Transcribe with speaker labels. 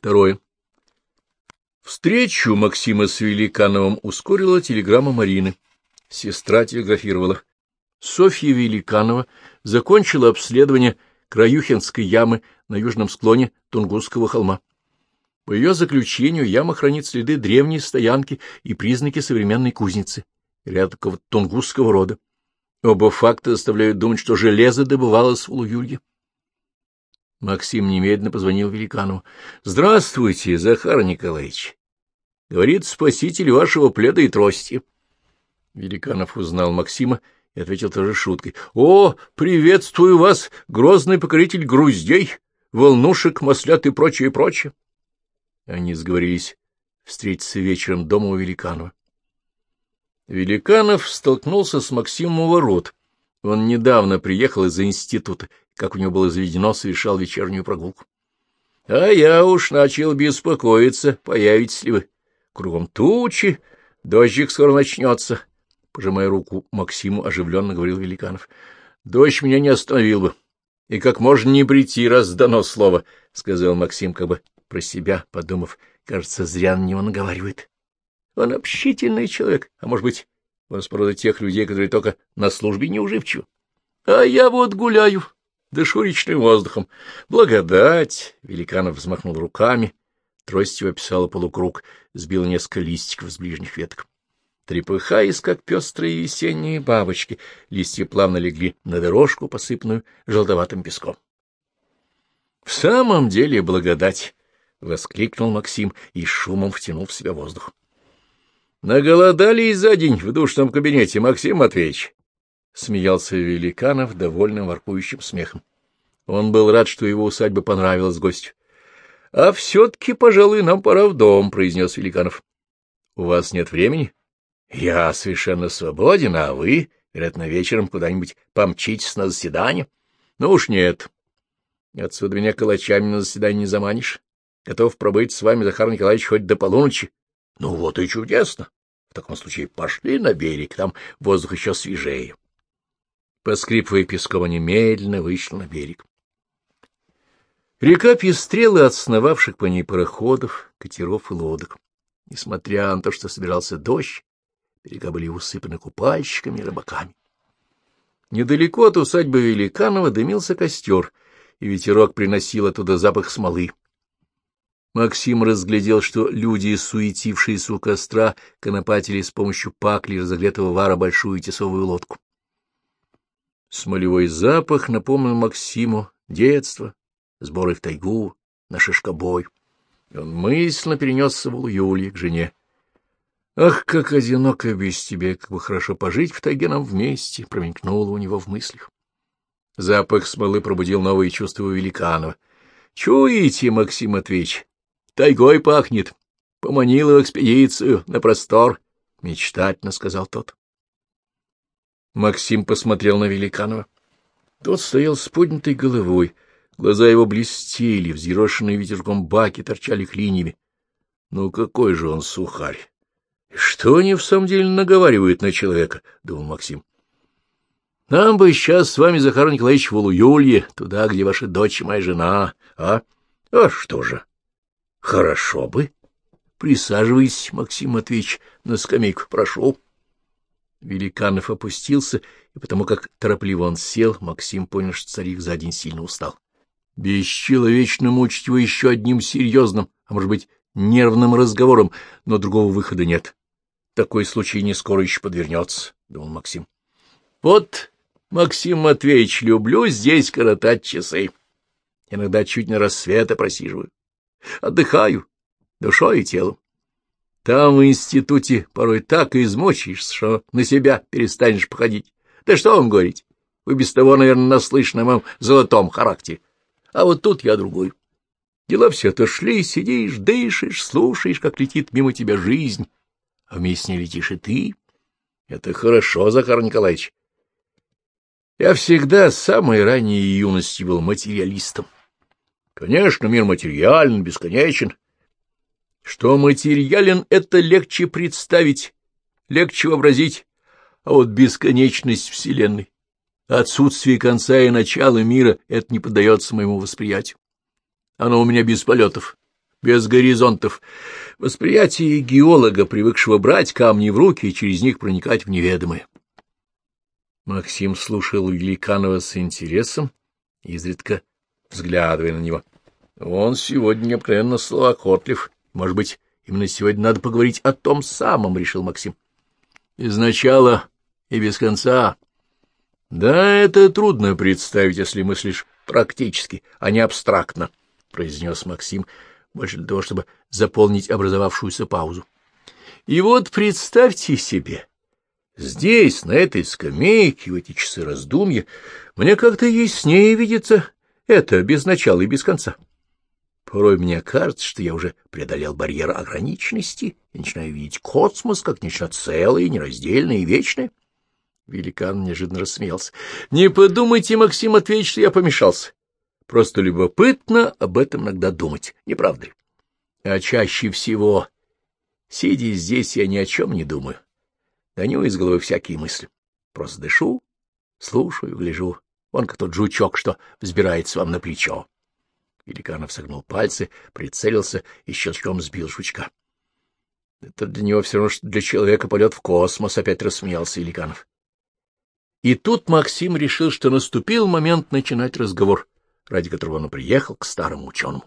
Speaker 1: Второе. Встречу Максима с Великановым ускорила телеграмма Марины. Сестра телеграфировала. Софья Великанова закончила обследование Краюхинской ямы на южном склоне Тунгусского холма. По ее заключению, яма хранит следы древней стоянки и признаки современной кузницы, ряд тунгусского рода. Оба факта заставляют думать, что железо добывалось в Улуюлье. Максим немедленно позвонил Великанову. — Здравствуйте, Захар Николаевич. Говорит спаситель вашего пледа и трости. Великанов узнал Максима и ответил тоже шуткой. — О, приветствую вас, грозный покоритель груздей, волнушек, маслят и прочее, прочее. Они сговорились встретиться вечером дома у Великанова. Великанов столкнулся с Максимом у ворот. Он недавно приехал из института как у него было заведено, совершал вечернюю прогулку. — А я уж начал беспокоиться, появитесь ли вы. Кругом тучи, дождик скоро начнется. Пожимая руку Максиму, оживленно говорил Великанов. — Дождь меня не остановил бы. И как можно не прийти, раз дано слово, — сказал Максим, как бы про себя, подумав. Кажется, зря на него наговаривает. Он общительный человек, а может быть, он спрода тех людей, которые только на службе неуживчивы. А я вот гуляю, дышу речным воздухом. Благодать! Великанов взмахнул руками, тростью описала полукруг, сбил несколько листиков с ближних веток. Трепыхаясь, как пестрые весенние бабочки, листья плавно легли на дорожку, посыпанную желтоватым песком. — В самом деле благодать! — воскликнул Максим и шумом втянул в себя воздух. — Наголодались за день в душном кабинете, Максим Матвеевич. — смеялся Великанов довольным воркующим смехом. Он был рад, что его усадьба понравилась гостю. — А все-таки, пожалуй, нам пора в дом, — произнес Великанов. — У вас нет времени? — Я совершенно свободен, а вы, вероятно, вечером куда-нибудь помчитесь на заседание? — Ну уж нет. Отсюда меня калачами на заседание не заманишь. Готов пробыть с вами, Захар Николаевич, хоть до полуночи. — Ну вот и чудесно. В таком случае пошли на берег, там воздух еще свежее. Поскрипывая песком, они медленно вышли на берег. Река пестрела от сновавших по ней пароходов, катеров и лодок. Несмотря на то, что собирался дождь, берега были усыпаны купальщиками и рыбаками. Недалеко от усадьбы Великанова дымился костер, и ветерок приносил оттуда запах смолы. Максим разглядел, что люди, суетившиеся у костра, конопатили с помощью пакли разогретого вара большую тесовую лодку. Смолевой запах напомнил Максиму детство, сборы в тайгу, на шишкобой. Он мысленно перенесся в Улюлье к жене. «Ах, как одиноко без тебя, как бы хорошо пожить в тайге нам вместе!» — промелькнуло у него в мыслях. Запах смолы пробудил новые чувства у Великанова. «Чуете, Максим Матвеевич, тайгой пахнет. Поманил в экспедицию на простор», — мечтательно сказал тот. Максим посмотрел на Великанова. Тот стоял с поднятой головой, глаза его блестели, взъерошенные ветерком баки торчали клиньями. Ну какой же он сухарь! Что они в самом деле наговаривают на человека? — думал Максим. — Нам бы сейчас с вами, Захар Николаевич, в Улуюлье, туда, где ваша дочь и моя жена, а? А что же? Хорошо бы. Присаживайтесь, Максим Матвеевич, на скамейку, прошу. Великанов опустился, и потому как торопливо он сел, Максим понял, что царик за день сильно устал. Бесчеловечно мучить его еще одним серьезным, а может быть, нервным разговором, но другого выхода нет. Такой случай не скоро еще подвернется, — думал Максим. — Вот, Максим Матвеевич, люблю здесь коротать часы. Иногда чуть на рассвета просиживаю. Отдыхаю душой и телом. Там в институте порой так измочишься, что на себя перестанешь походить. Да что вам говорить, вы без того, наверное, наслышаны о моем золотом характере. А вот тут я другой. Дела все отошли, сидишь, дышишь, слушаешь, как летит мимо тебя жизнь, а вместе с летишь и ты. Это хорошо, Захар Николаевич. Я всегда с самой ранней юности был материалистом. Конечно, мир материален, бесконечен, что материален — это легче представить, легче вообразить, а вот бесконечность Вселенной, отсутствие конца и начала мира — это не поддается моему восприятию. Оно у меня без полетов, без горизонтов. Восприятие геолога, привыкшего брать камни в руки и через них проникать в неведомое. Максим слушал Великанова с интересом, изредка взглядывая на него. Он сегодня необыкновенно словоохотлив. Может быть, именно сегодня надо поговорить о том самом, — решил Максим. Без начала и без конца. Да, это трудно представить, если мыслишь практически, а не абстрактно, — произнес Максим, больше для того, чтобы заполнить образовавшуюся паузу. И вот представьте себе, здесь, на этой скамейке, в эти часы раздумья, мне как-то яснее видится это без начала и без конца. Порой мне кажется, что я уже преодолел барьер ограниченности и начинаю видеть космос как нечто целое, нераздельное и вечное. Великан неожиданно рассмеялся. — Не подумайте, Максим Матвеевич, что я помешался. Просто любопытно об этом иногда думать, не правда ли? А чаще всего, сидя здесь, я ни о чем не думаю. Гоню из головы всякие мысли. Просто дышу, слушаю, гляжу. Он как тот жучок, что взбирается вам на плечо. Великанов согнул пальцы, прицелился и щелчком сбил жучка. — Это для него все равно, что для человека полет в космос, — опять рассмеялся Великанов. И тут Максим решил, что наступил момент начинать разговор, ради которого он приехал к старому ученому.